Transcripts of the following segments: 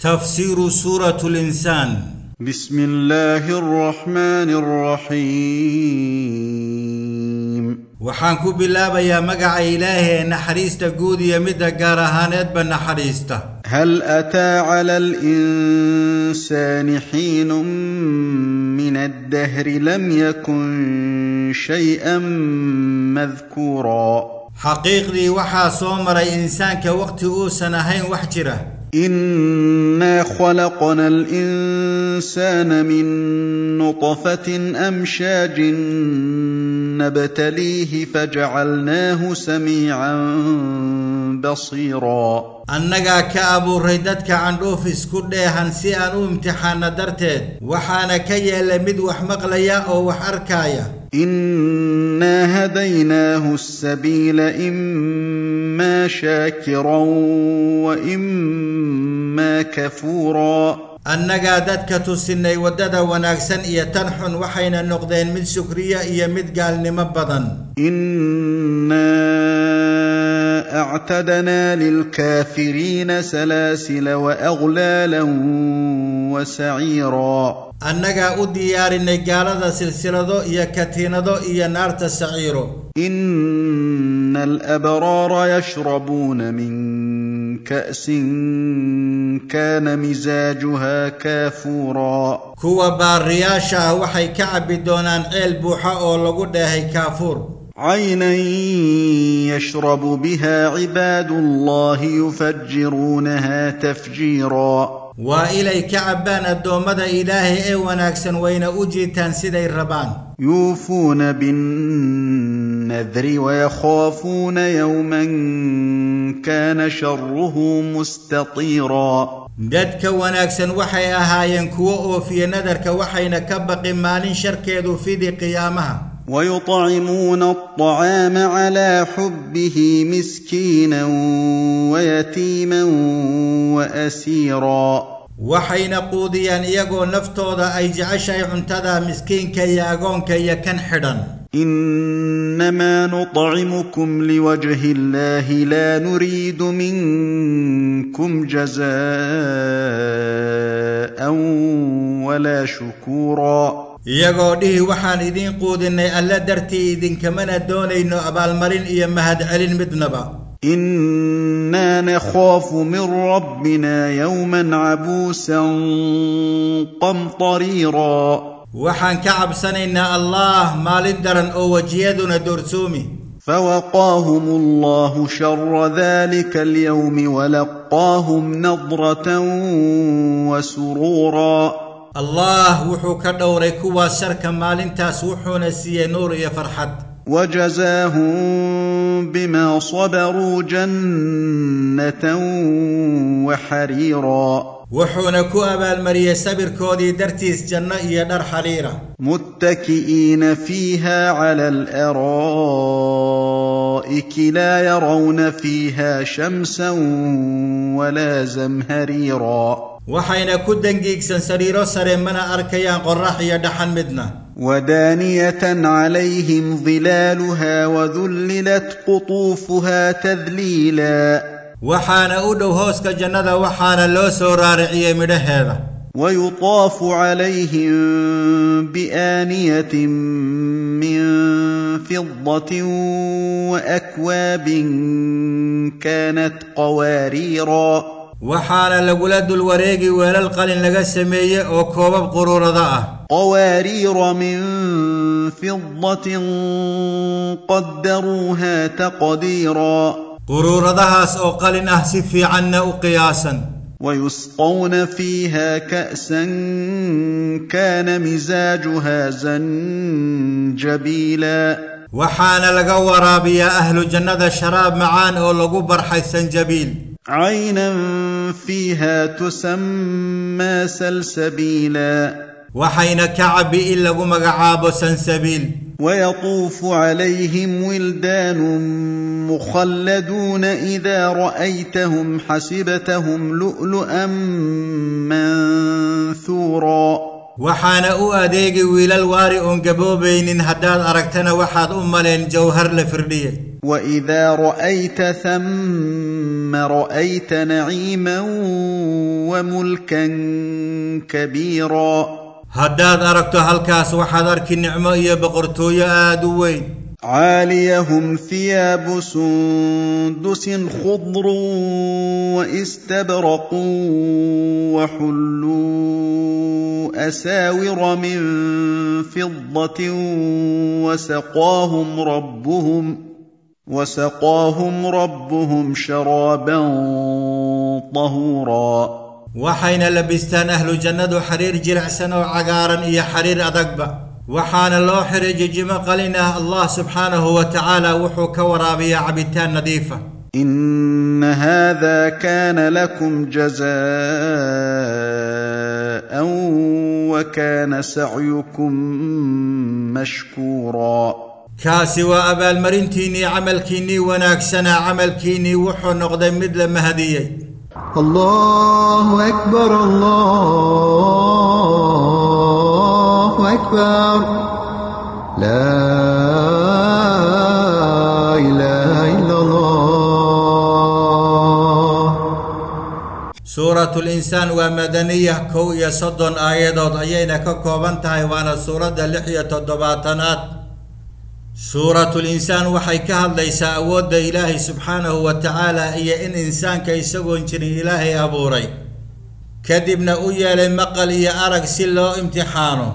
تفسير سورة الإنسان. بسم الله الرحمن الرحيم. وحانكو بالله يا مقع إلهي نحريست قود يمد قارهانات بنحريست هل أتى على الإنسان حين من الدهر لم يكن شيئا مذكورا؟ حقيقي وحى صومر إنسان كوقت أوسنا هين وحجره. إنا خلقنا الإنسان من نطفة أمشاج نبتليه فجعلناه سميعا بصيرا isku dheehan si aan u imtixaanno darteed waxaana ka yeelay mid wax maqlaya oo wax arkaaya إنا هديناه السبيل إما شاكرا وإما كفورا. أنك عددك تسني ودد ونأكسن إيا تنح وحين النقدين من سكرية إيا مدقال نمبضا إنا إنا أعتدنا للكافرين سلاسل وأغلالا وسعيرا annagaa u diyaarinay gaalada silsilado iyo katiinado iyo naarta saciiro إن الأبرار يشربون من كأس كان مزاجها كافورا kuwa baariyaasha ah waxay ka cabbi doonaan ceel buuxa oo lagu dheehay kaafuur عينا يشرب بها عباد الله يفجرونها تفجيرا وإليك عبان الدومد إله إيواناكسا وين أجيتا سيدي الربان؟ يوفون بالنذر ويخافون يوما كان شره مستطيرا قدك وناكسا وحي أهاين كوؤو في نذرك وحين كبق مال شركيد في ذي قيامها. ويطعمون الطعام على حبه مسكينا ويتيما وأسيرا. وحين قوديا يغو نفتودا أي جعشاي عنتدا مسكينك ياغونك يكن حدن إنما نطعمكم لوجه الله لا نريد منكم جزاء ولا شكورا. Iyagoo dhihi waxaan idiin quudinnay alle dartii idinkamana doonayno abaalmarin iyo mahadcelin midnaba أنا نخاف من ربنا يوما عبوسا قمطريرا waxaan ka cabsanaynaa allah maalin daran oo wejiyaduna doorsoomi فوقاهم الله شر ذلك اليوم ولقاهم نضره وسرورا الله وحوك النور كوا شرك مال انتاس وحونا سي نور يا فرحت. وجزاهم بما صبروا جنة وحريرا. وحونا كوا بالمرية سبر كودي درتيس جنة يا در حريرة متكئين فيها على الأرائك لا يرون فيها شمسا ولا زمهريرا. وحين كدن dangeegsan sariiro sare mana arkayaan qorax iyo dhaxan ودانيةً عليهم ظلالها وذللت قطوفها تذليلا. وحان أدو هوسك جندا وحان لوسورا رارعي من هذا ويطاف عليهم بآنية من فضة وأكواب كانت قواريرا. وحال لقلد الوريق ولا القلن لقى السمية وكوبب قرور ضاءه. قوارير من فضة قدروها تقديرا. قرور ضهاس أو قلن أهسف في عنا قياسا. ويسقون فيها كأسا كان مزاجها زنجبيلا. وحان لقوا رابيا أهل جنة شراب معان أو لقوا برحي الزنجبيل. عينا فيها تسمى سلسبيلا cabbi in lagu magacaabo sansabiil ويطوف عليهم ولدان مخلدون اذا رايتهم حسبتهم لؤلؤا منثورا. وحان أو اديق ويلال واري ان قبوبين هداد أركتنا وحاد أمالين جوهر لفردية. وإذا رأيت ثم رأيت نعيما وملكا كبيرا. هداد أركتو هالكاس وحاد أركي نعمة يا بقرتو يا آدوين. عاليهم ثياب سندس خضر واستبرق وحلوا أساور من فضة وسقاهم ربهم وسقاهم ربهم شرابا طهورا. waxayna labistaan ahlu jannadu xariir jilicsan oo cagaaran iyo xariir adagba وحان الله حرج جم قلنا الله سبحانه وتعالى وحو كورابي عبتان نظيفة. إن هذا كان لكم جزاء وكان سعيكم مشكورا. كاسي وأبا المرنتيني عمل كيني وناكسنا عمل كيني وحو نقدم مثل مهدي الله أكبر الله أكبر لا إله إلا الله suuratu linsaan waa madaniya kow iyo soddon aayadood ayayna ka kooban tahay waana suuradda lix iyo toddobaatanaad suuratu linsaan waxay ka hadlaysaa awoodda ilaahay subxaanahu wa tacaala iyo in insaanka isagoon jirin ilaahay abuuray kadibna u yeelay maqal iyo arag si loo imtixaano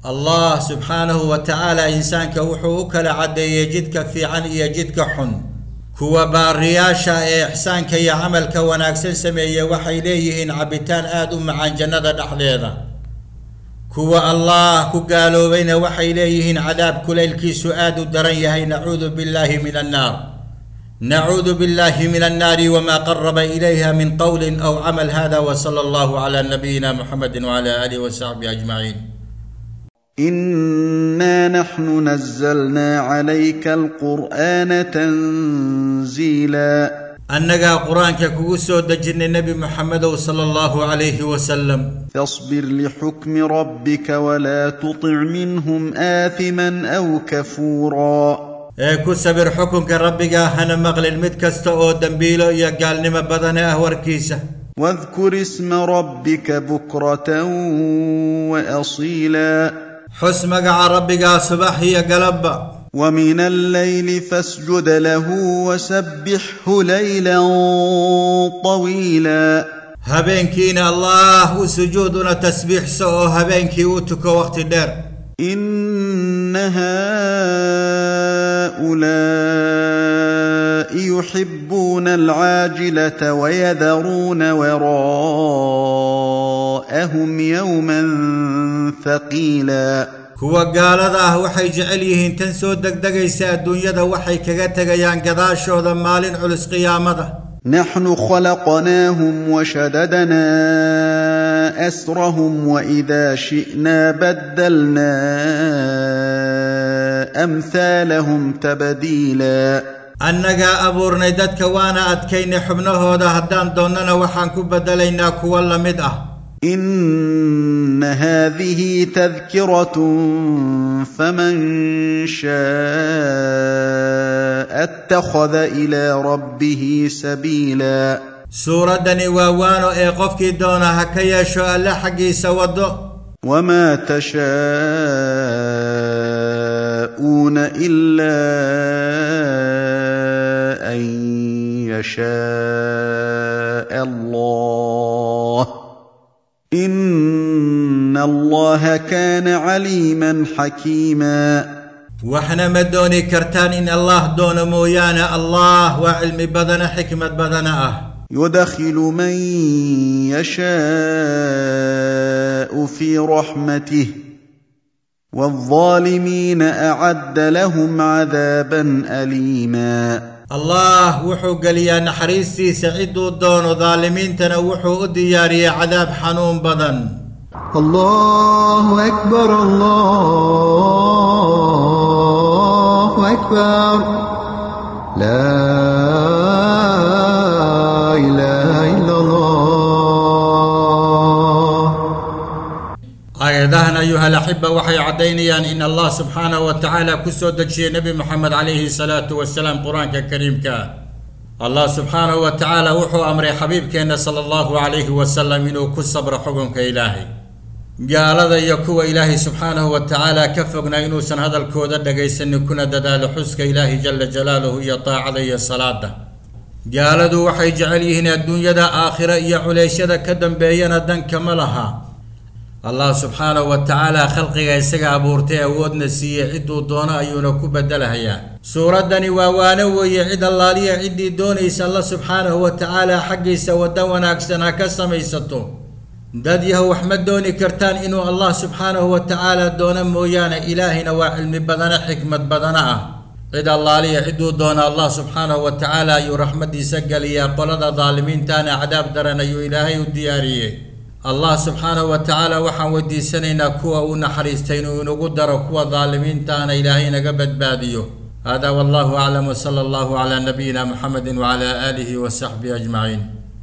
الله سبحانه وتعالى إنسان كوحوك لعد يجدك في عن يجدك حن. كوا بارياشا إيه إحسان كي عمل كوناكسن سمي وحي ليه إن عبتان آدم عن جنة دحليرة كوا الله كقالوا بين وحي ليه إن عذاب كل الكيس آد دريه نعوذ بالله من النار. نعوذ بالله من النار وما قرب إليها من قول أو عمل هذا وصلى الله على نبينا محمد وعلى آله وصحبه أجمعين. انا نحن نزلنا عليك القران تنزيلا qur-aanka kugu soo dejinnay nebi moxamedow sala allahu calayhi wasalam فاصبر لحكم ربك ولا تطع منهم آثما أو كفورا ku sabir xukunka rabbiga hana maqlin mid kasta oo dembiilo iyo gaalnimo badane ah warkiisa واذكر اسم ربك بكرة وأصيلا حسمك عربك صبح يا قلب. ومن الليل فاسجد له وسبحه ليلا طويلا. هبينكين الله سجودنا تسبيح سوء هبينكي وتك وقت الدر. إن هؤلاء يحبون العاجلة ويذرون وراءهم وراءهم يوما ثقيلا. هو قال ذا وحي جعليه تنسو دقدقي سادون يدا وحي كغتق يانقضا شوضا مال علس قيامته نحن خلقناهم وشددنا أسرهم وإذا شئنا بدلنا أمثالهم تبديلا. أنك أبور نيدتك وأنا أتكين حبنه هذا هدان دوننا وحانك بدلينا كوالا مدأ إن هذه تذكرة فمن شاء اتخذ إلى ربه سبيلا. سورتني ووانو اي قفكي دونا هكا يشو الله سودو. وما تشاءون إلا أن يشاء الله. إِنَّ الله كان عليما حكيما. وحنا مدوني كرتان إن الله دون مويانا الله وعلم بدنا حكمة بدنا يدخل من يشاء في رحمته والظالمين أعد لهم عذابا أليما. الله وحو قال يا نحريسي سعيد الدون ظالمين تنوحوا أدياري عذاب حنون بدن. الله أكبر الله أكبر. لا إله إلا الله. أيضا أيها الأحبة وحي عدينيا يعني أن إن الله سبحانه وتعالى كسود الشيء نبي محمد عليه الصلاة والسلام قرآن كريم كا. الله سبحانه وتعالى وحو أمر حبيبك إن صلى الله عليه وسلم إنه كسب رحوكم كإلهي. Gaalada iyo kuwa ilaahay subxaanahu wa tacaala ka fognaa inuusan hadalkooda dhagaysanin kuna dadaalo xuska ilaahay jala jalaaluhu iyo taacada iyo salaada gaaladu waxay jecel yihiin adduunyada aakhiro iyo culeysyada ka dambeeyana dankama laha. Allah subxaanahu wa tacaala khalqiga isaga abuurtay awoodna siiyey cidduu doono ayuuna ku bedelahayaa suuraddani waa waano weeye cid allaaliya ciddii doonaysa alla subxaanahu wa tacaala xaggiisa waddo wanaagsan ha ka samaysato داد يهو وحمد دوني كرتان إنو الله سبحانه وتعالى دون مويان إلهنا وعلم بدنا حكمة بدنا. إذا الله لي حدو دون الله سبحانه وتعالى يو رحمة دي سجل يا قلد ظالمين تانا عذاب درنا يو إلهي ودياريه الله سبحانه وتعالى وحن ودي سنين كوا ونحريستين ونقدر كوا ظالمين تانا إلهي نقبت باديو. هذا والله أعلم وصلى الله على نبينا محمد وعلى آله وصحبه أجمعين.